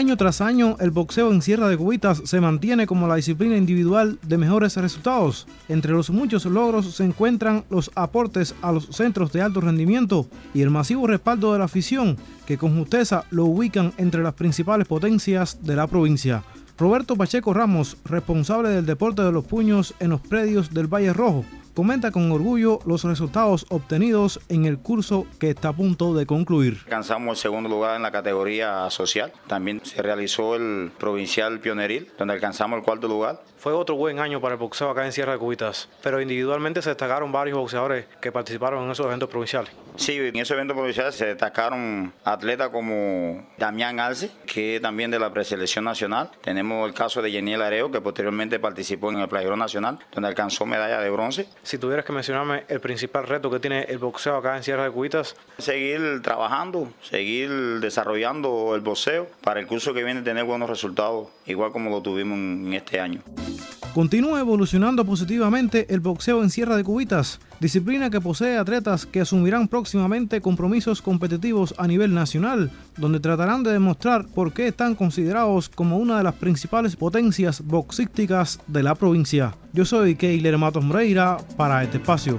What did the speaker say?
Año tras año, el boxeo en Sierra de Cubitas se mantiene como la disciplina individual de mejores resultados. Entre los muchos logros se encuentran los aportes a los centros de alto rendimiento y el masivo respaldo de la afición, que con justeza lo ubican entre las principales potencias de la provincia. Roberto Pacheco Ramos, responsable del deporte de los puños en los predios del Valle Rojo, comenta con orgullo los resultados obtenidos en el curso que está a punto de concluir. Alcanzamos el segundo lugar en la categoría social. También se realizó el provincial pioneril, donde alcanzamos el cuarto lugar. Fue otro buen año para el boxeo acá en Sierra de Cubitas, pero individualmente se destacaron varios boxeadores que participaron en esos eventos provinciales. Sí, en esos eventos provinciales se destacaron atletas como Damián Alce, que es también de la preselección nacional. Tenemos el caso de Yeniel Areo, que posteriormente participó en el Playero Nacional, donde alcanzó medalla de bronce. Si tuvieras que mencionarme el principal reto que tiene el boxeo acá en Sierra de Cubitas. Seguir trabajando, seguir desarrollando el boxeo para el curso que viene tener buenos resultados, igual como lo tuvimos en este año. Continúa evolucionando positivamente el boxeo en Sierra de Cubitas, disciplina que posee atletas que asumirán próximamente compromisos competitivos a nivel nacional, donde tratarán de demostrar por qué están considerados como una de las principales potencias boxísticas de la provincia. Yo soy Keiler Matos Moreira para este espacio.